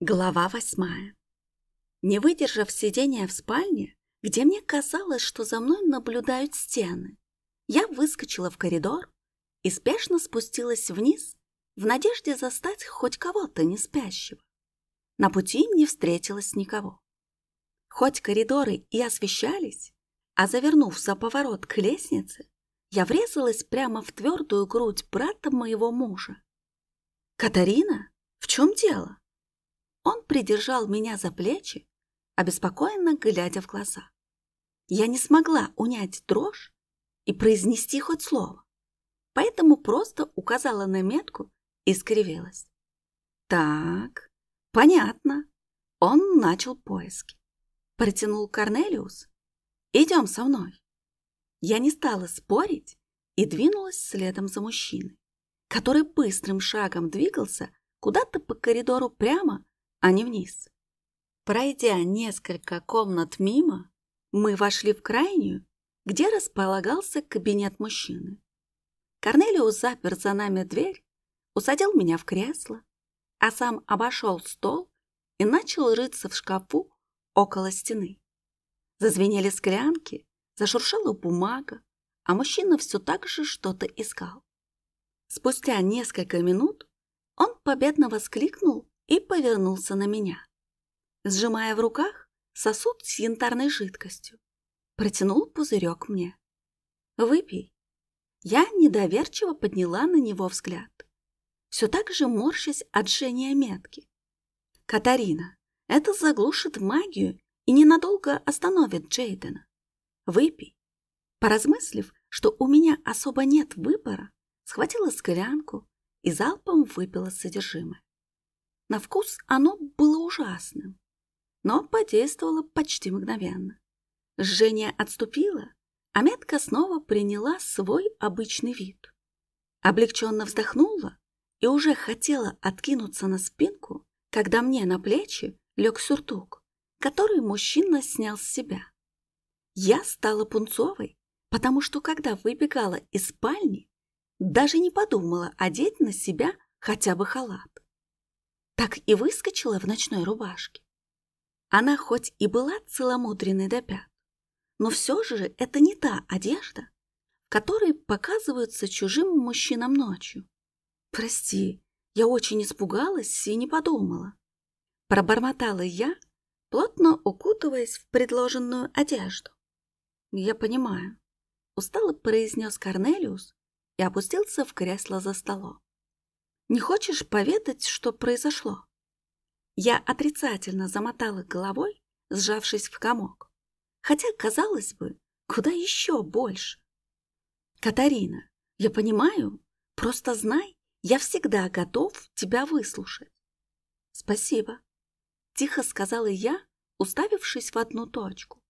Глава восьмая. Не выдержав сидения в спальне, где мне казалось, что за мной наблюдают стены, я выскочила в коридор и спешно спустилась вниз в надежде застать хоть кого-то не спящего. На пути не встретилось никого. Хоть коридоры и освещались, а завернув за поворот к лестнице, я врезалась прямо в твердую грудь брата моего мужа. «Катарина, в чем дело?» Он придержал меня за плечи, обеспокоенно глядя в глаза. Я не смогла унять дрожь и произнести хоть слово, поэтому просто указала на метку и скривилась. Так, понятно. Он начал поиски. Протянул Корнелиус. Идем со мной. Я не стала спорить и двинулась следом за мужчиной, который быстрым шагом двигался куда-то по коридору прямо а не вниз. Пройдя несколько комнат мимо, мы вошли в крайнюю, где располагался кабинет мужчины. Корнелиус запер за нами дверь, усадил меня в кресло, а сам обошел стол и начал рыться в шкафу около стены. Зазвенели склянки, зашуршала бумага, а мужчина все так же что-то искал. Спустя несколько минут он победно воскликнул и повернулся на меня. Сжимая в руках сосуд с янтарной жидкостью, протянул пузырек мне. «Выпей». Я недоверчиво подняла на него взгляд, все так же морщась от жжения метки. «Катарина, это заглушит магию и ненадолго остановит Джейдена. Выпей». Поразмыслив, что у меня особо нет выбора, схватила склянку и залпом выпила содержимое. На вкус оно было ужасным, но подействовало почти мгновенно. Жжение отступило, а метка снова приняла свой обычный вид. Облегченно вздохнула и уже хотела откинуться на спинку, когда мне на плечи лег сюртук, который мужчина снял с себя. Я стала пунцовой, потому что когда выбегала из спальни, даже не подумала одеть на себя хотя бы халат так и выскочила в ночной рубашке. Она хоть и была целомудренной до пят, но все же это не та одежда, которой показываются чужим мужчинам ночью. Прости, я очень испугалась и не подумала. Пробормотала я, плотно укутываясь в предложенную одежду. Я понимаю, устало произнес Корнелиус и опустился в кресло за столом. Не хочешь поведать, что произошло?» Я отрицательно замотала головой, сжавшись в комок. Хотя, казалось бы, куда еще больше. «Катарина, я понимаю, просто знай, я всегда готов тебя выслушать». «Спасибо», — тихо сказала я, уставившись в одну точку.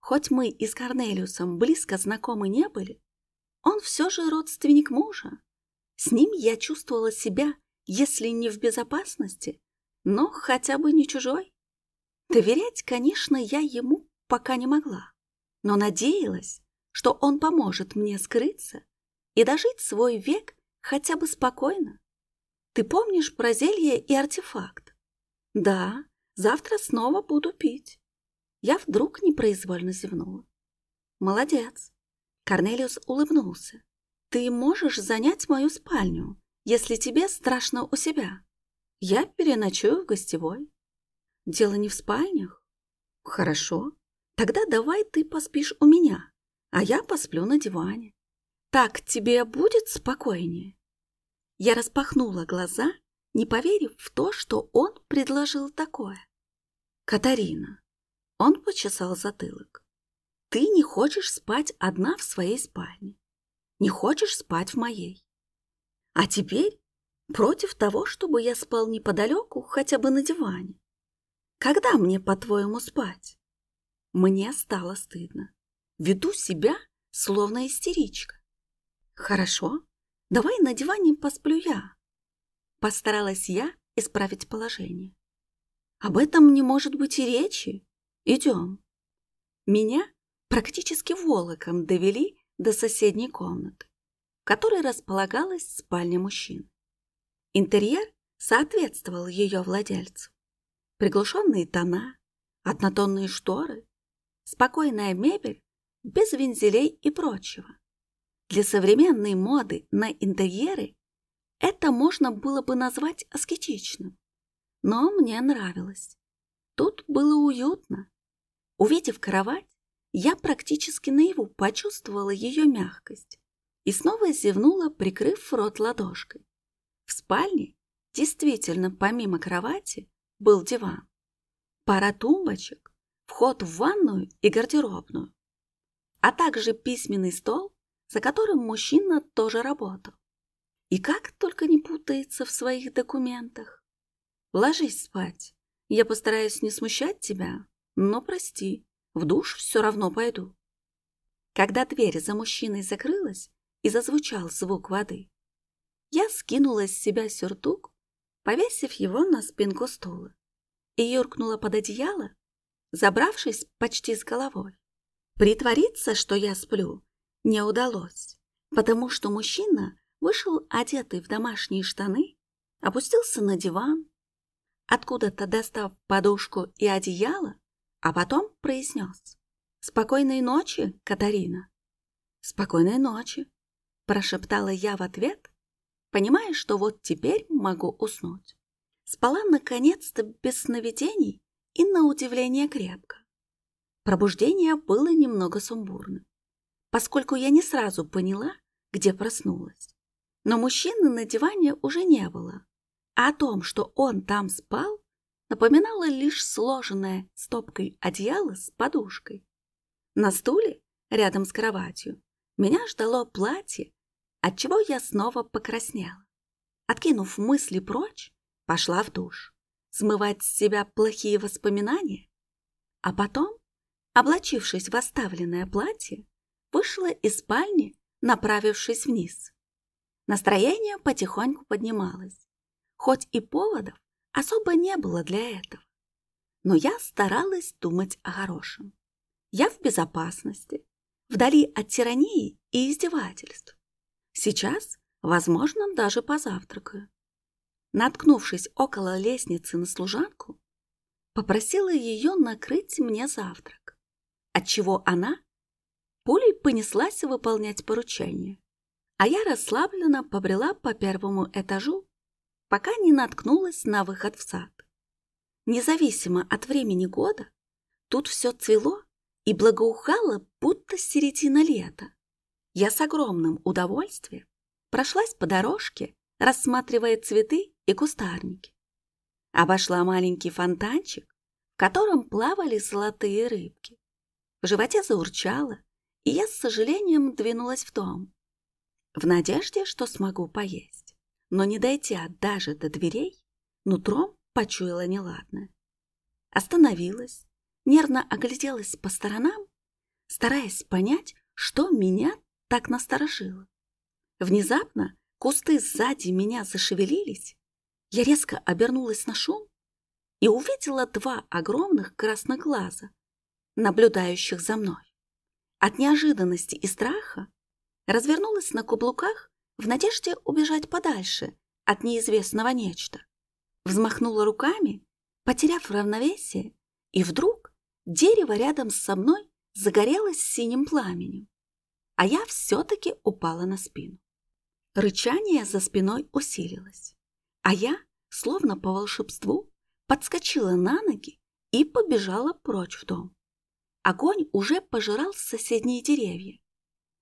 Хоть мы и с Корнелиусом близко знакомы не были, он все же родственник мужа, с ним я чувствовала себя, если не в безопасности, но хотя бы не чужой. Доверять, конечно, я ему пока не могла, но надеялась, что он поможет мне скрыться и дожить свой век хотя бы спокойно. Ты помнишь про зелье и артефакт? Да, завтра снова буду пить. Я вдруг непроизвольно зевнула. Молодец. Корнелиус улыбнулся. Ты можешь занять мою спальню, если тебе страшно у себя. Я переночую в гостевой. Дело не в спальнях? Хорошо. Тогда давай ты поспишь у меня, а я посплю на диване. Так тебе будет спокойнее. Я распахнула глаза, не поверив в то, что он предложил такое. Катарина. Он почесал затылок. Ты не хочешь спать одна в своей спальне не хочешь спать в моей. А теперь против того, чтобы я спал неподалеку, хотя бы на диване. Когда мне, по-твоему, спать? Мне стало стыдно. Веду себя, словно истеричка. Хорошо, давай на диване посплю я. Постаралась я исправить положение. Об этом не может быть и речи. Идем. Меня практически волоком довели до соседней комнаты, в которой располагалась спальня мужчин. Интерьер соответствовал ее владельцу. приглушенные тона, однотонные шторы, спокойная мебель без вензелей и прочего. Для современной моды на интерьеры это можно было бы назвать аскетичным. Но мне нравилось. Тут было уютно. Увидев кровать, я практически наяву почувствовала ее мягкость и снова зевнула, прикрыв рот ладошкой. В спальне действительно помимо кровати был диван, пара тумбочек, вход в ванную и гардеробную, а также письменный стол, за которым мужчина тоже работал. И как только не путается в своих документах. Ложись спать. Я постараюсь не смущать тебя, но прости, в душ все равно пойду. Когда дверь за мужчиной закрылась и зазвучал звук воды, я скинула с себя сюртук, повесив его на спинку стула, и юркнула под одеяло, забравшись почти с головой. Притвориться, что я сплю, не удалось, потому что мужчина вышел одетый в домашние штаны, опустился на диван, откуда-то достав подушку и одеяло, а потом произнес «Спокойной ночи, Катарина!» «Спокойной ночи!» – прошептала я в ответ, понимая, что вот теперь могу уснуть. Спала наконец-то без сновидений и на удивление крепко. Пробуждение было немного сумбурным, поскольку я не сразу поняла, где проснулась. Но мужчины на диване уже не было, а о том, что он там спал, напоминало лишь сложенное стопкой одеяло с подушкой. На стуле, рядом с кроватью, меня ждало платье, отчего я снова покраснела. Откинув мысли прочь, пошла в душ, смывать с себя плохие воспоминания, а потом, облачившись в оставленное платье, вышла из спальни, направившись вниз. Настроение потихоньку поднималось, хоть и поводов особо не было для этого. Но я старалась думать о хорошем. Я в безопасности, вдали от тирании и издевательств. Сейчас, возможно, даже позавтракаю. Наткнувшись около лестницы на служанку, попросила ее накрыть мне завтрак, отчего она пулей понеслась выполнять поручение а я расслабленно побрела по первому этажу, пока не наткнулась на выход в сад. Независимо от времени года, тут все цвело и благоухало, будто середина лета. Я с огромным удовольствием прошлась по дорожке, рассматривая цветы и кустарники. Обошла маленький фонтанчик, в котором плавали золотые рыбки. В животе заурчало, и я с сожалением двинулась в дом, в надежде, что смогу поесть. Но не дойдя даже до дверей, нутром почуяла неладное. Остановилась, нервно огляделась по сторонам, стараясь понять, что меня так насторожило. Внезапно кусты сзади меня зашевелились, я резко обернулась на шум и увидела два огромных красных глаза, наблюдающих за мной. От неожиданности и страха развернулась на каблуках в надежде убежать подальше от неизвестного нечто. Взмахнула руками, потеряв равновесие, и вдруг дерево рядом со мной загорелось синим пламенем, а я все-таки упала на спину. Рычание за спиной усилилось, а я, словно по волшебству, подскочила на ноги и побежала прочь в дом. Огонь уже пожирал соседние деревья,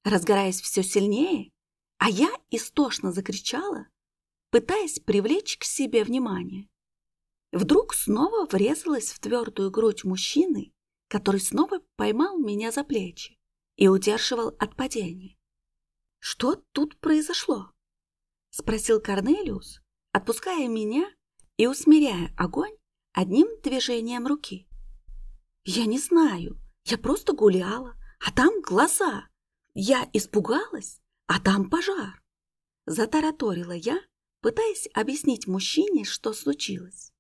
разгораясь все сильнее, а я истошно закричала, пытаясь привлечь к себе внимание. Вдруг снова врезалась в твердую грудь мужчины, который снова поймал меня за плечи и удерживал от падения. «Что тут произошло?» — спросил Корнелиус, отпуская меня и усмиряя огонь одним движением руки. «Я не знаю, я просто гуляла, а там глаза, я испугалась, а там пожар. Затараторила я, пытаясь объяснить мужчине, что случилось.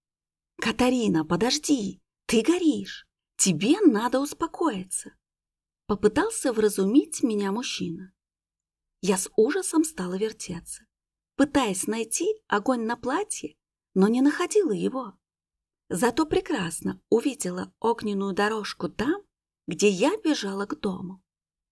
«Катарина, подожди, ты горишь, тебе надо успокоиться». Попытался вразумить меня мужчина. Я с ужасом стала вертеться, пытаясь найти огонь на платье, но не находила его. Зато прекрасно увидела огненную дорожку там, где я бежала к дому.